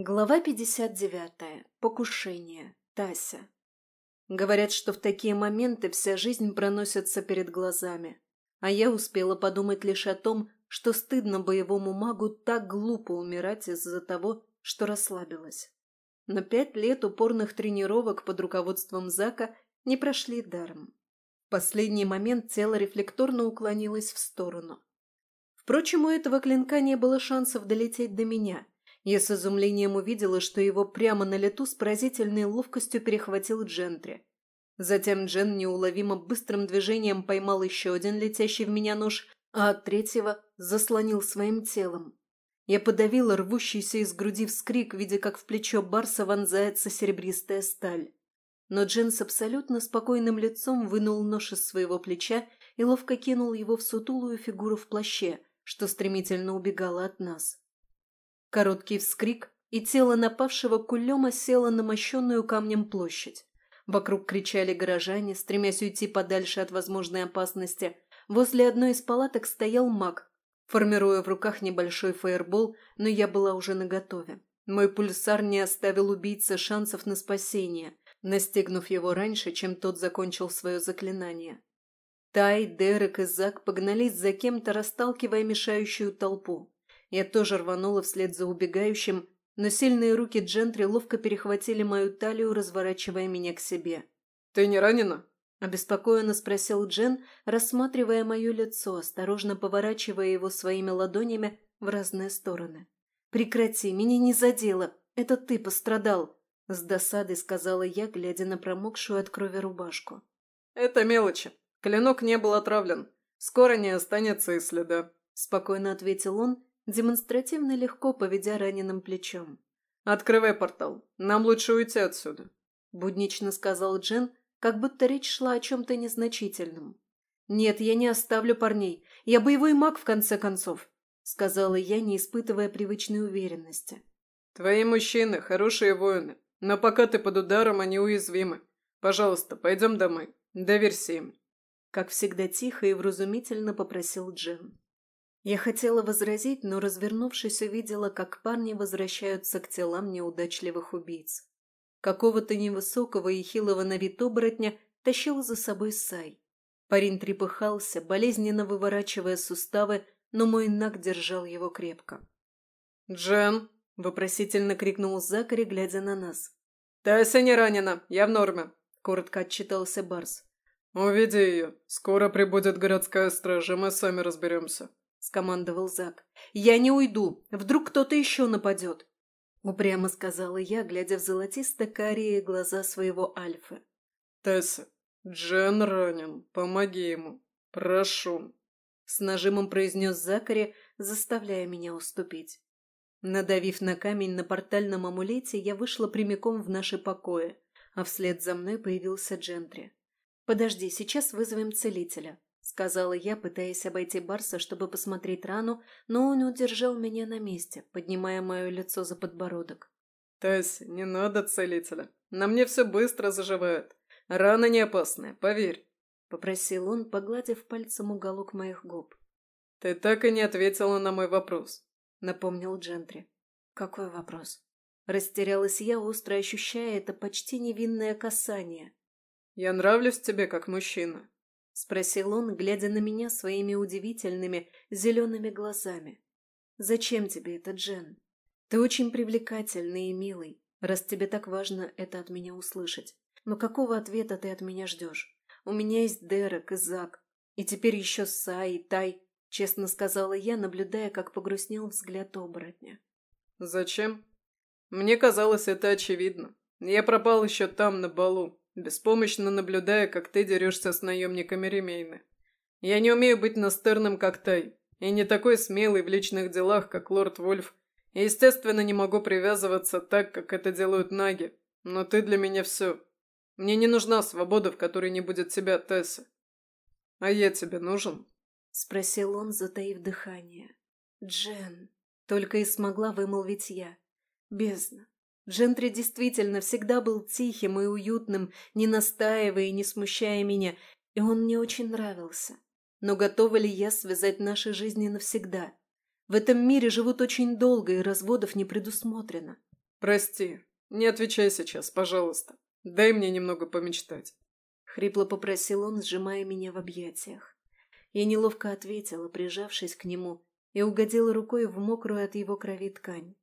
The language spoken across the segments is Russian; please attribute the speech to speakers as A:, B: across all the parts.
A: Глава 59. Покушение. Тася. Говорят, что в такие моменты вся жизнь проносится перед глазами. А я успела подумать лишь о том, что стыдно боевому магу так глупо умирать из-за того, что расслабилась. Но пять лет упорных тренировок под руководством Зака не прошли даром. В последний момент тело рефлекторно уклонилось в сторону. Впрочем, у этого клинка не было шансов долететь до меня – я с изумлением увидела, что его прямо на лету с поразительной ловкостью перехватил Джентри. Затем Джен неуловимо быстрым движением поймал еще один летящий в меня нож, а от третьего заслонил своим телом. Я подавила рвущийся из груди вскрик, видя, как в плечо Барса вонзается серебристая сталь. Но Джен с абсолютно спокойным лицом вынул нож из своего плеча и ловко кинул его в сутулую фигуру в плаще, что стремительно убегало от нас. Короткий вскрик, и тело напавшего кулема село на мощенную камнем площадь. Вокруг кричали горожане, стремясь уйти подальше от возможной опасности. Возле одной из палаток стоял маг, формируя в руках небольшой фаербол, но я была уже наготове. Мой пульсар не оставил убийце шансов на спасение, настигнув его раньше, чем тот закончил свое заклинание. Тай, Дерек и Зак погнались за кем-то, расталкивая мешающую толпу. Я тоже рванула вслед за убегающим, но сильные руки Джентри ловко перехватили мою талию, разворачивая меня к себе.
B: «Ты не ранена?»
A: – обеспокоенно спросил Джен, рассматривая мое лицо, осторожно поворачивая его своими ладонями в разные стороны. «Прекрати, меня не задело, это ты пострадал», – с досадой сказала я, глядя на промокшую от крови рубашку.
B: «Это мелочи. Клинок не был отравлен. Скоро не останется и следа», – спокойно ответил он, демонстративно легко поведя раненым плечом. «Открывай портал. Нам лучше уйти отсюда», – буднично сказал Джен, как будто речь шла о чем-то незначительном.
A: «Нет, я не оставлю парней. Я боевой маг, в конце концов», – сказала я, не испытывая привычной уверенности.
B: «Твои мужчины – хорошие воины, но пока ты под ударом, они уязвимы. Пожалуйста, пойдем домой. Доверься им».
A: Как всегда тихо и вразумительно попросил Джен. Я хотела возразить, но, развернувшись, увидела, как парни возвращаются к телам неудачливых убийц. Какого-то невысокого и хилого на вид оборотня тащил за собой Сай. Парень трепыхался, болезненно выворачивая суставы, но мой наг держал его крепко.
B: «Джен!» – вопросительно крикнул Закари, глядя на нас. «Тася не ранена, я в норме», – коротко отчитался Барс. «Уведи ее. Скоро прибудет городская стража, мы сами разберемся», – скомандовал Зак.
A: «Я не уйду. Вдруг кто-то еще нападет?» Упрямо сказала я, глядя в золотисто-карие глаза своего Альфы.
B: «Тесса, Джен ранен. Помоги ему. Прошу».
A: С нажимом произнес Закари, заставляя меня уступить. Надавив на камень на портальном амулете, я вышла прямиком в наши покои, а вслед за мной появился Джентри. «Подожди, сейчас вызовем целителя», сказала я, пытаясь обойти Барса, чтобы посмотреть рану, но он удержал меня на месте, поднимая мое лицо за подбородок.
B: «Тась, не надо целителя. На мне все быстро заживает. Рана не опасная, поверь», — попросил он, погладив пальцем уголок моих губ. «Ты так и не ответила на мой вопрос», — напомнил Джентри.
A: «Какой вопрос?» Растерялась я, остро ощущая это почти невинное касание.
B: «Я нравлюсь тебе как мужчина», —
A: спросил он, глядя на меня своими удивительными зелеными глазами. «Зачем тебе это, Джен? Ты очень привлекательный и милый, раз тебе так важно это от меня услышать. Но какого ответа ты от меня ждешь? У меня есть Дерек и Зак, и теперь еще Сай и Тай», — честно сказала я, наблюдая, как погрустнел взгляд оборотня.
B: «Зачем? Мне казалось, это очевидно. Я пропал еще там, на балу, беспомощно наблюдая, как ты дерешься с наемниками Ремейны. Я не умею быть настырным, как Тай, и не такой смелый в личных делах, как лорд Вольф, и, естественно, не могу привязываться так, как это делают наги, но ты для меня все. Мне не нужна свобода, в которой не будет тебя, Тесса. А я тебе нужен?»
A: — спросил он, затаив дыхание. «Джен», — только и смогла вымолвить я. «Бездна, Джентри действительно всегда был тихим и уютным, не настаивая и не смущая меня, и он мне очень нравился. Но готова ли я связать наши жизни навсегда? В этом мире живут очень долго, и разводов не предусмотрено.
B: «Прости, не отвечай сейчас, пожалуйста. Дай мне немного помечтать».
A: Хрипло попросил он, сжимая меня в объятиях. Я неловко ответила, прижавшись к нему, и угодила рукой в мокрую от его крови ткань.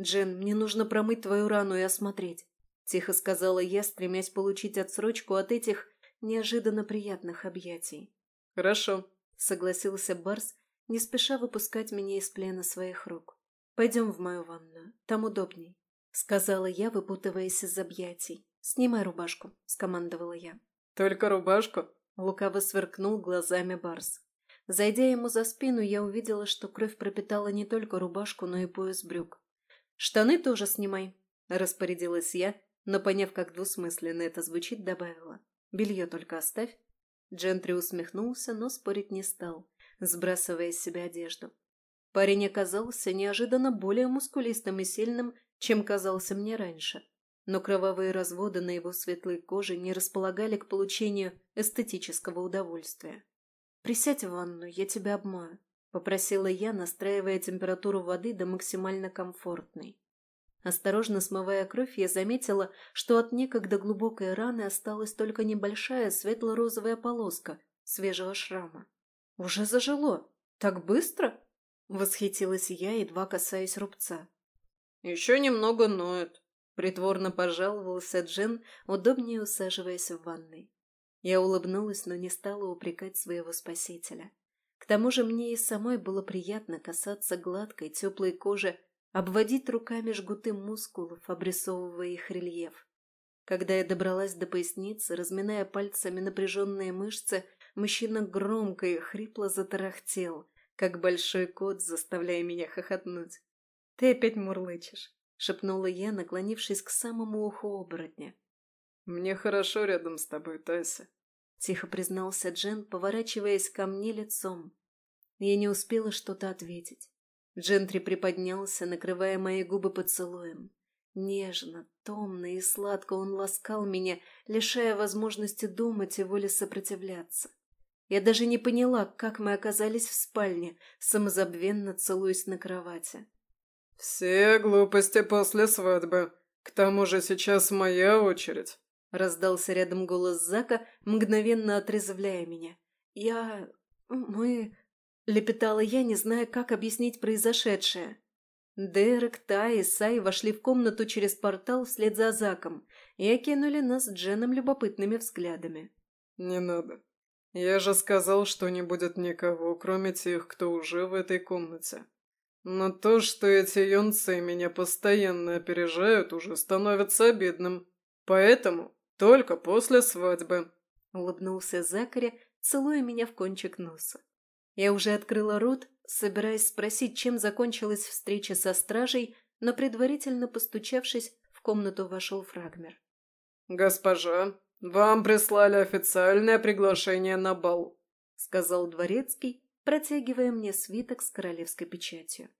A: «Джен, мне нужно промыть твою рану и осмотреть», – тихо сказала я, стремясь получить отсрочку от этих неожиданно приятных объятий.
B: «Хорошо», –
A: согласился Барс, не спеша выпускать меня из плена своих рук. «Пойдем в мою ванную, там удобней», – сказала я, выпутываясь из объятий. «Снимай рубашку», – скомандовала я.
B: «Только рубашку?»
A: – лукаво сверкнул глазами Барс. Зайдя ему за спину, я увидела, что кровь пропитала не только рубашку, но и пояс брюк. «Штаны тоже снимай», – распорядилась я, но, поняв, как двусмысленно это звучит, добавила. «Белье только оставь». Джентри усмехнулся, но спорить не стал, сбрасывая с себя одежду. Парень оказался неожиданно более мускулистым и сильным, чем казался мне раньше. Но кровавые разводы на его светлой коже не располагали к получению эстетического удовольствия. «Присядь в ванну, я тебя обмою», – попросила я, настраивая температуру воды до максимально комфортной. Осторожно смывая кровь, я заметила, что от некогда глубокой раны осталась только небольшая светло-розовая полоска свежего шрама. «Уже зажило? Так быстро?» – восхитилась я, едва касаясь рубца.
B: «Еще немного ноет», –
A: притворно пожаловался Джен, удобнее усаживаясь в ванной. Я улыбнулась, но не стала упрекать своего спасителя. К тому же мне и самой было приятно касаться гладкой, теплой кожи, обводить руками жгуты мускулов, обрисовывая их рельеф. Когда я добралась до поясницы, разминая пальцами напряженные мышцы, мужчина громко и хрипло затарахтел, как большой кот, заставляя меня хохотнуть. «Ты опять мурлычешь», — шепнула я, наклонившись к самому уху оборотня.
B: «Мне хорошо рядом с тобой, Тася», —
A: тихо признался Джен, поворачиваясь ко мне лицом. Я не успела что-то ответить. Джентри приподнялся, накрывая мои губы поцелуем. Нежно, томно и сладко он ласкал меня, лишая возможности думать и воли сопротивляться. Я даже не поняла, как мы оказались в спальне, самозабвенно целуясь на кровати.
B: «Все глупости после свадьбы. К тому же сейчас моя очередь»,
A: Раздался рядом голос Зака, мгновенно отрезвляя меня. «Я... мы...» — лепетала я, не зная, как объяснить произошедшее. Дерек, Тай и Сай вошли в комнату через портал вслед за Заком и окинули нас Дженом любопытными взглядами.
B: «Не надо. Я же сказал, что не будет никого, кроме тех, кто уже в этой комнате. Но то, что эти юнцы меня постоянно опережают, уже становится обидным. Поэтому только после свадьбы», — улыбнулся Закари, целуя меня в кончик носа.
A: Я уже открыла рот, собираясь спросить, чем закончилась встреча со стражей, но предварительно постучавшись, в комнату вошел Фрагмер.
B: «Госпожа, вам прислали официальное приглашение на бал», —
A: сказал дворецкий, протягивая мне свиток с королевской печатью.